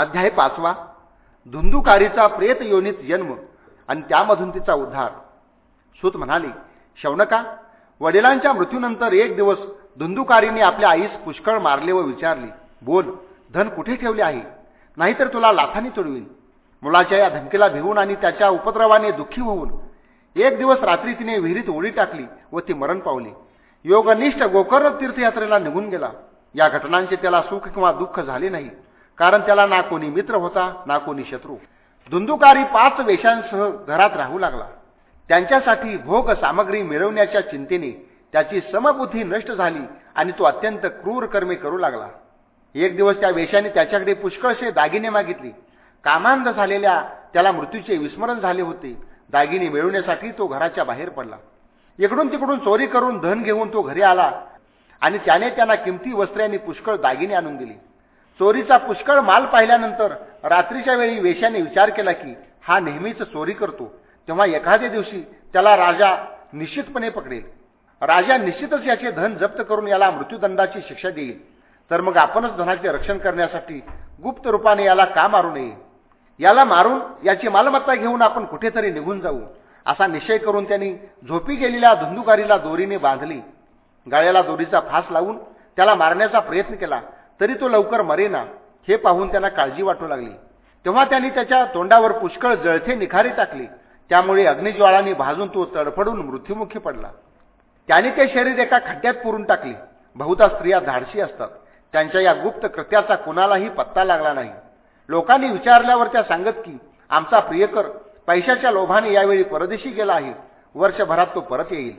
अध्याय पाचवा. धुंदुकारीचा प्रेत योनीत जन्म आणि त्यामधून तिचा उद्धार. सूत म्हणाले शौनका वडिलांच्या मृत्यूनंतर एक दिवस धुंदुकारीने आपल्या आईस पुष्कळ मारले व विचारले बोल धन कुठे ठेवले आहे? नाहीतर तुला लाथाने चढवीन मुलाच्या या धमकीला भिवून आणि त्याच्या उपद्रवाने दुःखी होऊन. एक दिवस रात्री तिने विहिरीत उडी टाकली व ती मरण पावली. योगनिष्ठ गोकर्ण तीर्थयात्रेला निघून गेला. या घटनांचे त्याला सुख किंवा दुःख झाले नाही. कारण त्याला ना कोणी मित्र होता ना कोणी शत्रू. धुंदुकारी पाच वेशांसह घरात राहू लागला. त्यांच्यासाठी भोग सामग्री मिळवण्याच्या चिंतेने त्याची समबुद्धी नष्ट झाली आणि तो अत्यंत क्रूर कर्मे करू लागला. एक दिवस त्या वेशाने त्याच्याकडे पुष्कळसे दागिने मागितले. कामांध झालेल्या त्याला मृत्यूचे विस्मरण झाले होते. दागिने मिळवण्यासाठी तो घराच्या बाहेर पडला. इकडून तिकडून चोरी करून धन घेऊन तो घरी आला आणि त्याने त्यांना किमती वस्त्रे आणि पुष्कळ दागिने आणून दिली. चोरीचा पुष्कळ माल पाहिल्यानंतर रात्रीच्या वेळी वेशाने विचार केला की हा नेहमीच चोरी करतो. तेव्हा एखाद्या दिवशी त्याला राजा निश्चितपणे पकडेल. राजा निश्चितच याचे धन जप्त करून याला मृत्यूदंडाची शिक्षा देईल. तर मग आपणच धनाचे रक्षण करण्यासाठी गुप्त रूपाने याला का मारू नये? याला मारून याची मालमत्ता घेऊन आपण कुठेतरी निघून जाऊ असा निश्चय करून त्यांनी झोपी गेलेल्या धुंदुकारीला दोरीने बांधली. गाळ्याला दोरीचा फास लावून त्याला मारण्याचा प्रयत्न केला. तरी तो लवकर मरेना हे पाहून त्यांना काळजी वाटू लागली. तेव्हा त्यांनी त्याच्या तोंडावर पुष्कळ जळथे निखारी टाकली. त्यामुळे अग्निज्वाळांनी भाजून तो तडफडून मृत्युमुखी पडला. त्याने ते शरीर एका खड्ड्यात पुरून टाकले. बहुधा स्त्रिया धाडशी असतात. त्यांच्या या गुप्त कृत्याचा कुणालाही पत्ता लागला नाही. लोकांनी विचारल्यावर त्या सांगत की आमचा प्रियकर पैशाच्या लोभाने यावेळी परदेशी गेला आहे. वर्षभरात तो परत येईल.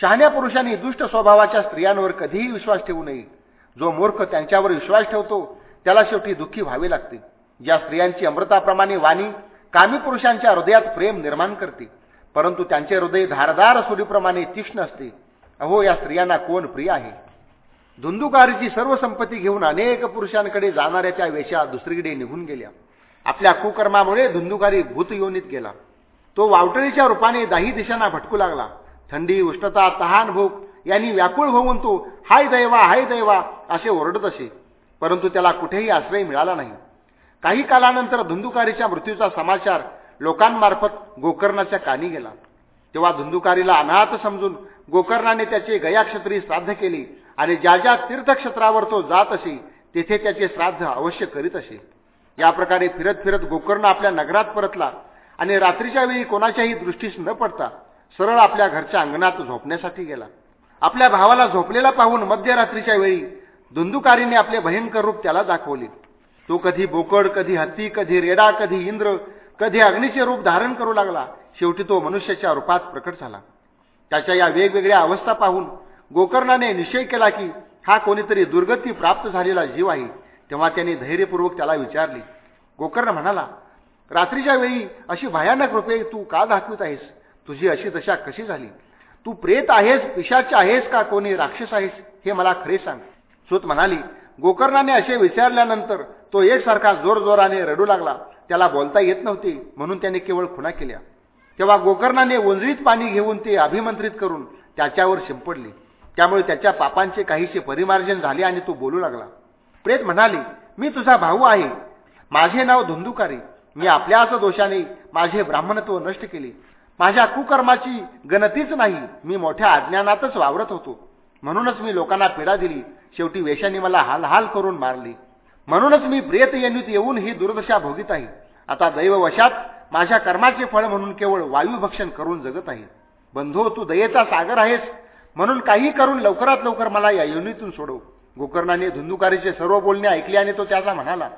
शहाण्या पुरुषांनी दुष्ट स्वभावाच्या स्त्रियांवर कधीही विश्वास ठेवू नये. जो मूर्ख त्यांच्यावर विश्वास ठेवतो त्याला शेवटी दुःखी व्हावे लागते. ज्या स्त्रियांची अमृताप्रमाणे वाणी कामी पुरुषांच्या हृदयात प्रेम निर्माण करते. परंतु त्यांचे हृदय धारदार सुरीप्रमाणे तीक्ष्ण असते. अहो या स्त्रियांना कोण प्रिय आहे? धुंदुकारीची सर्व संपत्ती घेऊन अनेक पुरुषांकडे जाणाऱ्या त्या वेशा दुसरीकडे निघून गेल्या. आपल्या कुकर्मामुळे धुंदुकारी भूतयोनीत गेला. तो वावटळीच्या रूपाने दाही दिशांना भटकू लागला. थंडी उष्णता तहान भूक यांनी व्याकुळ होऊन तो हाय दैवा हाय दैवा असे ओरडत असे. परंतु त्याला कुठेही आश्रय मिळाला नाही. काही कालानंतर धुंदुकारीच्या मृत्यूचा समाचार लोकांमार्फत गोकर्णाच्या कानी गेला. तेव्हा धुंदुकारीला अनाथ समजून गोकर्णाने त्याचे गयाक्षत्री श्राद्ध केले आणि ज्या ज्या तीर्थक्षेत्रावर तो जात असे तेथे त्याचे श्राद्ध अवश्य करीत असे. या प्रकारे फिरत फिरत गोकर्ण आपल्या नगरात परतला आणि रात्रीच्या वेळी कोणाच्याही दृष्टीस न पडता सरळ आपल्या घरच्या अंगणात झोपण्यासाठी गेला. आपल्या भावाला झोपलेला पाहून मध्यरात्रीच्या वेळी धुंदुकारीने आपले भयंकर रूप त्याला दाखवले. तो कधी बोकड कधी हत्ती कधी रेडा कधी इंद्र कधी अग्नीचे रूप धारण करू लागला. शेवटी तो मनुष्याच्या रूपात प्रकट झाला. त्याच्या या वेगवेगळ्या अवस्था पाहून गोकर्णाने निश्चय केला की हा कोणीतरी दुर्गती प्राप्त झालेला जीव आहे. तेव्हा त्याने धैर्यपूर्वक त्याला विचारले. गोकर्ण म्हणाला रात्रीच्या वेळी अशी भयानक रूपे तू का दाखवित आहेस? तुझी अशी दशा कशी झाली? तू प्रेत आहेस पिशाच आहेस का? कोणी राक्षस आहेस? हे मला खरे सांग. सुत म्हणाली गोकर्णाने असे विचारल्यानंतर तो एकसारखा जोरजोराने रडू लागला. त्याला बोलता येत नव्हते म्हणून त्याने केवळ खुणा केल्या. तेव्हा गोकर्णाने वंजळीत पाणी घेऊन ते अभिमंत्रित करून त्याच्यावर शिंपडले. त्यामुळे त्याच्या पापांचे काहीसे परिमार्जन झाले आणि तो बोलू लागला. प्रेत म्हणाली मी तुझा भाऊ आहे. माझे नाव धुंदुकारी. मी आपल्या असं दोषाने माझे ब्राह्मणत्व नष्ट केले. माझ्या कुकर्माची गणतीच नाही. मी मोठ्या अज्ञानातच वावरत होतो. म्हणूनच मी लोकांना पीडा दिली. शेवटी वेशाने मला हालहाल करून मारली. म्हणूनच मी प्रेत येणीत येऊन ही दुर्दशा भोगीत आहे. आता दैववशात माझ्या कर्माचे फळ म्हणून केवळ वायुभक्षण करून जगत आहे. बंधू तू दयेचा सागर आहेस. म्हणून काही करून लवकरात लवकर मला या योनीतून सोडव. गोकर्णाने धुंदुकारीचे सर्व बोलणे ऐकले आणि तो त्याचा म्हणाला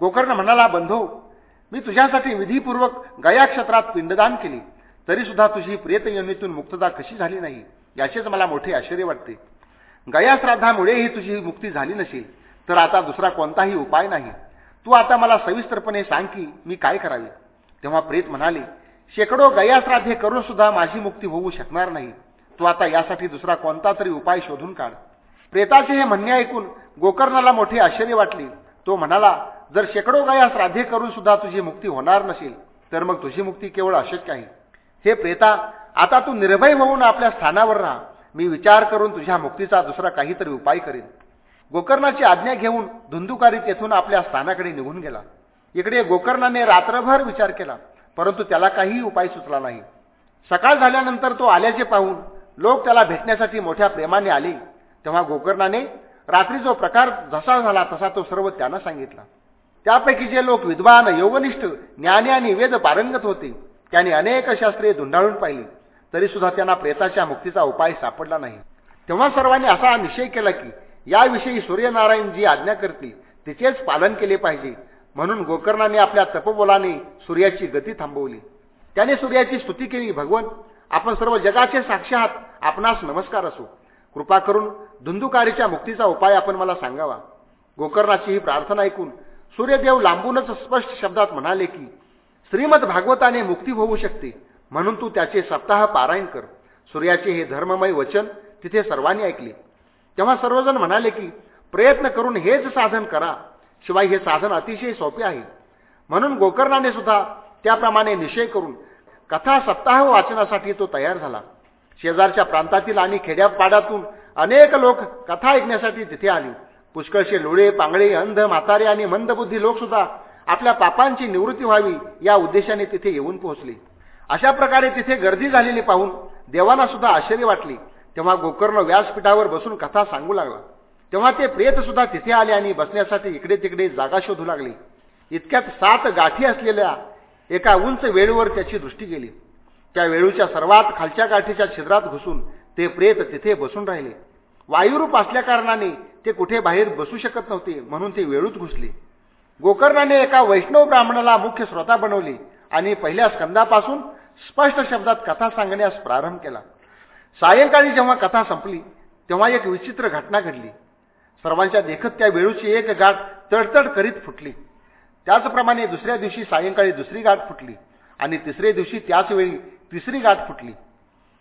गोकर्ण म्हणाला बंधो मी तुझ्यासाठी विधीपूर्वक गयाक्षेत्रात पिंडदान केले. तरी सुद्धा तुझी प्रेतयोनीतून मुक्तता कशी झाली नाही? याचेच मला मोठे आश्चर्य वाटते. गया श्राद्धामुळेही तुझी मुक्ती झाली नसेल तर आता दुसरा कोणताही उपाय नाही. तू आता मला सविस्तरपणे सांग की मी काय करावे. तेव्हा प्रेत म्हणाले शेकडो गयाश्राद्धे करून सुद्धा माझी मुक्ती होऊ शकणार नाही. तू आता यासाठी दुसरा कोणता तरी उपाय शोधून काढ. प्रेताचे हे म्हणणे ऐकून गोकर्णाला मोठे आश्चर्य वाटले. तो म्हणाला जर शेकडो गया श्राद्धे करून सुद्धा तुझी मुक्ती होणार नसेल तर मग तुझी मुक्ती केवळ अशक्य आहे. हे प्रेता आता तू निर्भय होऊन आपल्या स्थानावर राहा. मी विचार करून तुझ्या मुक्तीचा दुसरा काहीतरी उपाय करेन. गोकर्णाची आज्ञा घेऊन धुंदुकारी तेथून आपल्या स्थानाकडे निघून गेला. इकडे गोकर्णाने रात्रभर विचार केला परंतु त्याला काहीही उपाय सुचला नाही. सकाळ झाल्यानंतर तो आल्याचे पाहून लोक त्याला भेटण्यासाठी मोठ्या प्रेमाने आले. तेव्हा गोकर्णाने रात्री जो प्रकार जसा झाला तसा तो सर्व त्यांना सांगितला. त्यापैकी जे लोक विद्वान योगनिष्ठ ज्ञानी आणि वेद पारंगत होते त्याने अनेक शास्त्रे धुंडाळून पाहिली. तरी सुद्धा त्यांना प्रेताच्या मुक्तीचा उपाय सापडला नाही. तेव्हा सर्वांनी असा निश्चय केला की याविषयी सूर्यनारायण जी आज्ञा करतील तिचेच पालन केले पाहिजे. म्हणून गोकर्णाने आपल्या तपोबोलाने सूर्याची गती थांबवली. त्याने सूर्याची स्तुती केली भगवन आपण सर्व जगाचे साक्ष आहात आपणास नमस्कार असो. कृपा करून धुंदुकारीच्या मुक्तीचा उपाय आपण मला सांगावा. गोकर्णाची ही प्रार्थना ऐकून सूर्यदेव लांबूनच स्पष्ट शब्दात म्हणाले की श्रीमद भागवताने मुक्ती होऊ शकते म्हणून तू त्याचे सप्ताह पारायण कर. सूर्याचे हे धर्ममय वचन तिथे सर्वांनी ऐकले. तेव्हा सर्वजण म्हणाले की प्रयत्न करून हेच साधन करा शिवाय हे साधन अतिशय सोपे आहे. म्हणून गोकर्णाने सुद्धा त्याप्रमाणे निश्चय करून कथा सप्ताह वाचनासाठी तो तयार झाला. शेजारच्या प्रांतातील आणि खेड्यापाड्यातून अनेक लोक कथा ऐकण्यासाठी तिथे आली. पुष्कळशे लोळे पांगळे अंध म्हातारे आणि मंदबुद्धी लोकसुद्धा आपल्या पापांची निवृत्ती व्हावी या उद्देशाने तिथे येऊन पोहोचले. अशा प्रकारे तिथे गर्दी झालेली पाहून देवांना सुद्धा आश्चर्य वाटले. तेव्हा गोकर्ण व्यासपीठावर बसून कथा सांगू लागला. तेव्हा ते प्रेत सुद्धा तिथे आले आणि बसण्यासाठी इकडे तिकडे जागा शोधू लागले. इतक्यात सात गाठी असलेल्या एका उंच वेळूवर त्याची दृष्टी गेली. त्या वेळूच्या सर्वात खालच्या गाठीच्या छिद्रात घुसून ते प्रेत तिथे बसून राहिले. वायुरूप असल्याकारणाने ते कुठे बाहेर बसू शकत नव्हते म्हणून ते वेळूत घुसले. गोकर्णाने एका वैष्णव ब्राह्मणाला मुख्य श्रोता बनवली आणि पहिल्या स्कंदापासून स्पष्ट शब्दात कथा सांगण्यास प्रारंभ केला. सायंकाळी जेव्हा कथा संपली तेव्हा एक विचित्र घटना घडली. सर्वांच्या देखत त्या वेळूची एक गाठ तडतड करीत फुटली. त्याचप्रमाणे दुसऱ्या दिवशी सायंकाळी दुसरी गाठ फुटली आणि तिसऱ्या दिवशी त्याचवेळी तिसरी गाठ फुटली.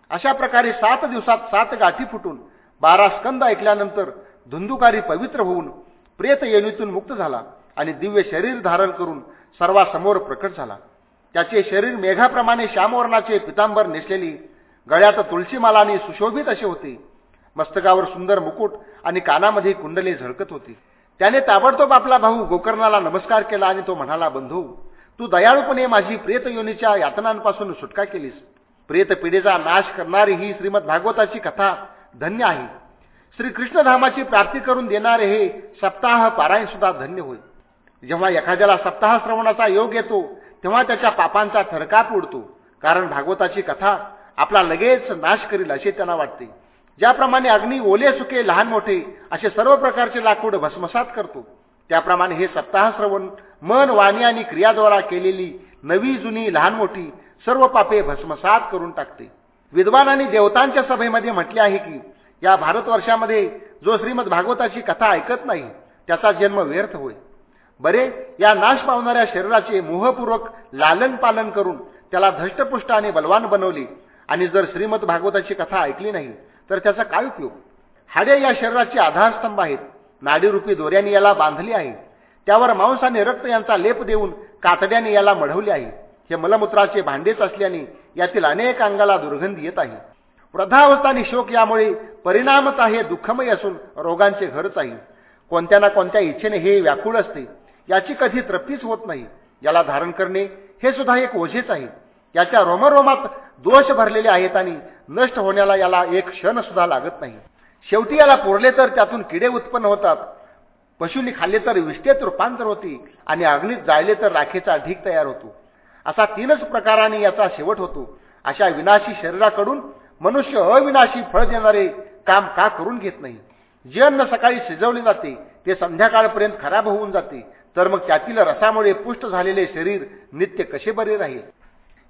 अशा प्रकारे सात दिवसात सात गाठी फुटून बारा स्कंद ऐकल्यानंतर धुंदुकारी पवित्र होऊन प्रेत येणीतून मुक्त झाला. आणि दिव्य शरीर धारण करून सर्वासमोर प्रकट झाला. त्याचे शरीर मेघाप्रमाणे श्यामवर्णाचे पितांबर नेसलेली गळ्यात तुळशीमालाने सुशोभित असे होते. मस्तकावर सुंदर मुकुट आणि कानामध्ये कुंडले झळकत होती. त्याने ताबडतोब आपला भाऊ गोकर्णाला नमस्कार केला आणि तो म्हणाला बंधू तू दयाळूपणे माझी प्रेत योनीच्या यातनांपासून सुटका केलीस. प्रेत पिढीचा नाश करणारी ही श्रीमद भागवताची कथा धन्य आहे. श्रीकृष्णधामाची प्राप्ती करून देणारे हे सप्ताह पारायण सुद्धा धन्य होईल जेव्हा एखाद्याला सप्ताह श्रवणाचा योग येतो तेव्हा त्याच्या पापांचा थरकाप उडतो कारण भागवताची कथा आपला लगेच नाश करील असे त्यांना वाटते. ज्याप्रमाणे अग्नी ओले सुके लहान मोठे असे सर्व प्रकारचे लाकूड भस्मसात करतो. त्याप्रमाणे हे सप्ताह श्रवण मन वाणी आणि क्रियाद्वारा केलेली नवी जुनी लहान मोठी सर्व पापे भस्मसात करून टाकते. विद्वान आणि देवतांच्या सभेमध्ये म्हटले आहे की या भारतवर्षामध्ये जो श्रीमद भागवताची कथा ऐकत नाही त्याचा जन्म व्यर्थ होईल बरे या नाश पावणाऱ्या शरीराचे मोहपूर्वक लालन पालन करून त्याला धष्टपुष्ट आणि बलवान बनवले. आणि जर श्रीमद भागवताची कथा ऐकली नाही तर त्याचा काय उपयोग? हाडे या शरीराचे आधारस्तंभ आहेत. नाडीरूपी दोऱ्याने याला बांधली आहे. त्यावर मांस आणि रक्त यांचा लेप देऊन कातड्याने याला मढवले आहे. हे मलमूत्राचे भांडेच असल्याने यातील अनेक अंगाला दुर्गंधी येत आहे. वृद्धावस्था आणि शोक यामुळे परिणामच आहे दुःखमय असून रोगांचे घरच आहे. कोणत्या ना कोणत्या इच्छेने हे व्याकुळ असते. याची कधी तृप्तीच होत नाही. याला धारण करणे हे सुद्धा एक ओझेच आहे. याच्या रोमरोमात दोष भरलेले आहेत आणि नष्ट होण्याला याला एक क्षण सुद्धा लागत नाही. शेवटी याला पोरले तर त्यातून किडे उत्पन्न होतात. पशुनी खाल्ले तर विष्टेत रूपांतर होते आणि अग्नीत जाळले तर राखेचा ढीक तयार होतो. असा तीनच प्रकाराने याचा शेवट होतो. अशा विनाशी शरीराकडून मनुष्य अविनाशी फळ देणारे काम का करून घेत नाही? जे अन्न सकाळी शिजवले जाते. ते संध्याकाळपर्यंत खराब होऊन जाते. तर मग त्यातील रसामुळे पुष्ट झालेले शरीर नित्य कसे बरे राहील?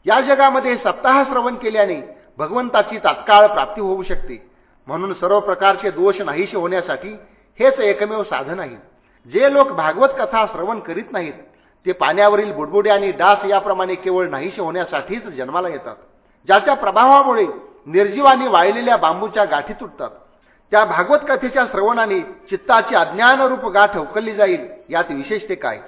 या जगामध्ये सप्ताह श्रवण केल्याने भगवंताची तात्काळ प्राप्ती होऊ शकते. म्हणून सर्व प्रकारचे दोष नाहीसे होण्यासाठी हेच एकमेव साधन आहे. जे लोक भागवत कथा श्रवण करीत नाहीत ते पाण्यावरील बुडबुडे आणि डास याप्रमाणे केवळ नाहीसे होण्यासाठीच जन्माला येतात. ज्याच्या प्रभावामुळे निर्जीवानी वाळलेल्या बांबूच्या गाठी तुटतात. त्या भागवत कथेच्या श्रवणाने चित्ताची अज्ञानरूप गाठ उकलली जाईल यात विशेष ते काय?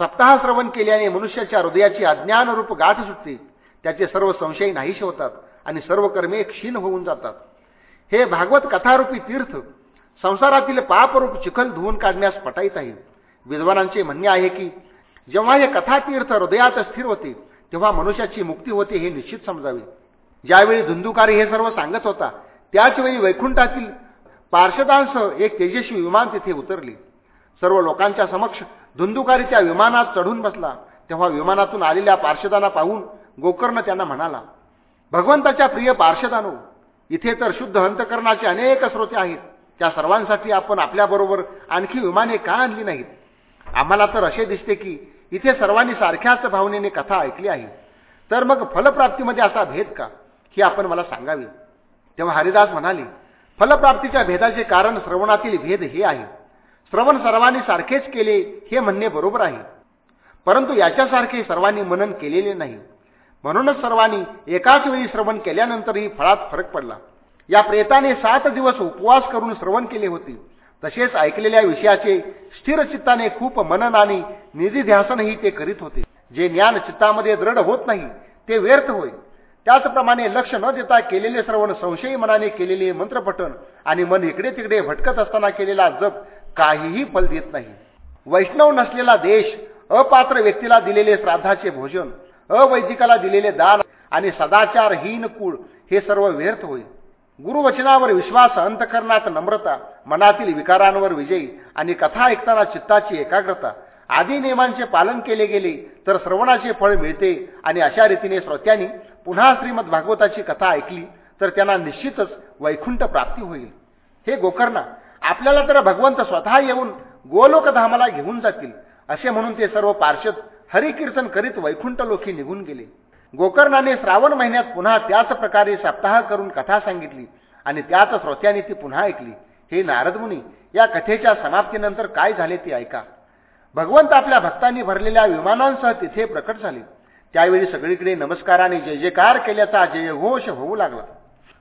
सप्ताह श्रवण केल्याने मनुष्याच्या हृदयाची अज्ञानरूप गाठ सुटते. त्याचे सर्व संशय नाहीशे होतात आणि सर्व कर्मे क्षीण होऊन जातात. हे भागवत कथारूपी तीर्थ संसारातील पापरूप चिखल धुवून काढण्यास पटाईत आहे. विद्वानांचे म्हणणे आहे की जेव्हा हे कथातीर्थ हृदयात स्थिर होते तेव्हा मनुष्याची मुक्ती होते हे निश्चित समजावे. ज्यावेळी धुंदुकारी हे सर्व सांगत होता त्याचवेळी वैकुंठातील पार्षदांसह एक तेजस्वी विमान तिथे उतरले. सर्व लोकांच्या समक्ष धुंदुकारी त्या विमानात चढून बसला. तेव्हा विमानातून आलेल्या पार्षदांना पाहून गोकर्ण त्यांना म्हणाला भगवंताच्या प्रिय पार्षदानो इथे तर शुद्ध अंतकरणाचे अनेक स्रोते आहेत. त्या सर्वांसाठी आपण आपल्याबरोबर आणखी विमाने का आणली नाहीत? आम्हाला तर असे दिसते की इथे सर्वांनी सारख्याच भावनेने कथा ऐकली आहे. तर मग फलप्राप्तीमध्ये असा भेद का? ही आपण मला सांगावी. तेव्हा हरिदास म्हणाले फलप्राप्तीच्या भेदाचे कारण श्रवणातील भेद हे आहे. श्रवण सर्वांनी सारखेच केले हे म्हणणे बरोबर आहे. परंतु याच्यासारखे सर्वांनी मनन केलेले नाही. म्हणूनच सर्वांनी एकाच वेळी श्रवण केल्यानंतरही फळात फरक पडला. या प्रेताने सात दिवस उपवास करून श्रवण केले होते. तसेच ऐकलेल्या विषयाचे स्थिर चित्ताने खूप मनन आणि निधिध्यासनही ते करीत होते. जे ज्ञान चित्तामध्ये दृढ होत नाही ते व्यर्थ होय. त्याचप्रमाणे लक्ष न देता केलेले श्रवण संशयी मनाने केलेले मंत्रपठन आणि मन इकडे तिकडे भटकत असताना केलेला जप काहीही फल देत नाही. वैष्णव नसलेला देश अपात्र व्यक्तीला दिलेले श्राद्धाचे भोजन अवैदिकाला दिलेले दान आणि सदाचारहीन कुळ हे सर्व व्यर्थ होईल गुरुवचनावर विश्वास अंतकरणात नम्रता मनातील विकारांवर विजयी आणि कथा ऐकताना चित्ताची एकाग्रता आदी नियमांचे पालन केले गेले तर श्रवणाचे फळ मिळते आणि अशा रीतीने श्रोत्यांनी पुन्हा श्रीमद भागवताची कथा ऐकली तर त्यांना निश्चितच वैकुंठ प्राप्ती होईल. हे गोकर्णा आपल्याला तर भगवंत स्वतः येऊन गोलोकधामाला घेऊन जातील असे म्हणून ते सर्व पार्षद हरिकीर्तन करीत वैकुंठ लोकी निघून गेले. गोकर्णाने श्रावण महिन्यात पुन्हा त्याच प्रकारे सप्ताह करून कथा सांगितली आणि त्याच श्रोत्याने ती पुन्हा ऐकली. हे नारदमुनी या कथेच्या समाप्तीनंतर काय झाले ते ऐका. भगवंत आपल्या भक्तांनी भरलेल्या विमानांसह तिथे प्रकट झाले. त्यावेळी सगळीकडे नमस्काराने जय जयकार केल्याचा जयघोष होऊ लागला.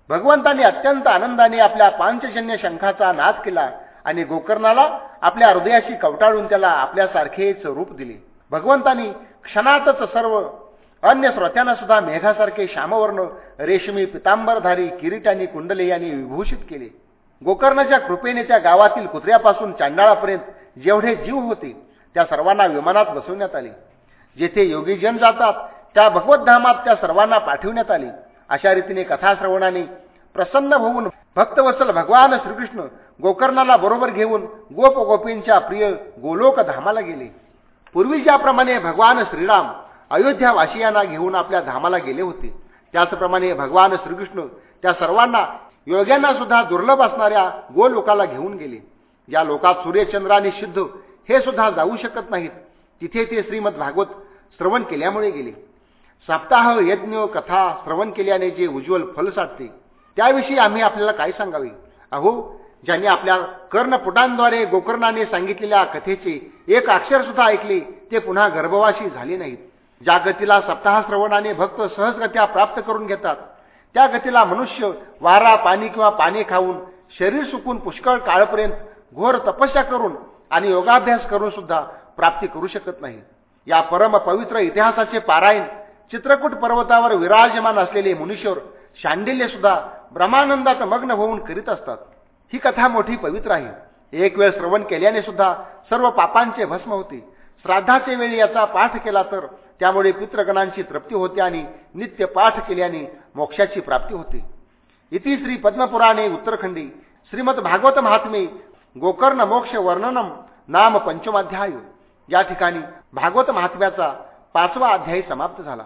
भगवंतांनी अत्यंत आनंदाने आपल्या पांचजन्य शंखाचा नाद केला आणि गोकर्णाला आपल्या हृदयाशी कवटाळून त्याला आपल्यासारखेच रूप दिले. भगवंतांनी क्षणातच सर्व अन्य श्रोत्यांना सुद्धा मेघासारखे श्यामवर्ण रेशमी पितांबरधारी किरीटानी कुंडले यांनी विभूषित केले. गोकर्णाच्या कृपेने त्या गावातील कुत्र्यापासून चांडाळापर्यंत जेवढे जीव होते त्या सर्वांना विमानात बसवण्यात आले. जेथे योगीजन जातात त्या भगवतधामात त्या सर्वांना पाठविण्यात आले. अशा रीतीने कथाश्रवणाने प्रसन्न होऊन भक्तवत्सल भगवान श्रीकृष्ण गोकर्णाला बरोबर घेऊन गोप गोपींच्या प्रिय गोलोक धामाला गेले. पूर्वी ज्याप्रमाणे भगवान श्रीराम अयोध्या वासियांना घेऊन आपल्या धामाला गेले होते त्याचप्रमाणे भगवान श्रीकृष्ण त्या सर्वांना योग्यांना सुद्धा दुर्लभ असणाऱ्या गोलोकाला घेऊन गेले. ज्या लोकात सूर्यचंद्र आणि सिद्ध हे सुद्धा जाऊ शकत नाहीत तिथे ते श्रीमद भागवत श्रवण केल्यामुळे गेले. सप्ताह यज्ञ कथा श्रवण केल्याने जे उज्ज्वल फल साधते त्याविषयी आम्ही आपल्याला काय सांगावे? अहो ज्यांनी आपल्या कर्णपुटांद्वारे गोकर्णाने सांगितलेल्या कथेचे एक अक्षर सुद्धा ऐकले ते पुन्हा गर्भवाशी झाले नाहीत. ज्या गतीला सप्ताह श्रवणाने भक्त सहजगत्या प्राप्त करून घेतात त्या गतीला मनुष्य वारा पाणी किंवा पाणी खाऊन शरीर सुकून पुष्कळ काळपर्यंत घोर तपस्या करून आणि योगाभ्यास करून सुद्धा प्राप्ती करू शकत नाही. या परम पवित्र इतिहासाचे पारायण चित्रकूट पर्वतावर विराजमान असलेले मुनीश्वर शांडिल्य सुद्धा ब्रह्मानंदात मग्न होऊन करीत असतात. ही कथा मोठी पवित्र आहे. एक वेळ श्रवण केल्याने सुद्धा सर्व पापांचे भस्म होते. श्राद्धाचे वेळी याचा पाठ केला तर त्यामुळे पितृगणांची तृप्ती होते आणि नित्य पाठ केल्याने मोक्षाची प्राप्ती होते. इति श्री पद्मपुराणे उत्तरखंडी श्रीमद भागवत महात्मे गोकर्ण मोक्ष वर्णनम नाम पंचमाध्याय. या ठिकाणी भागवत महात्म्याचा पाचवा अध्यायी समाप्त झाला.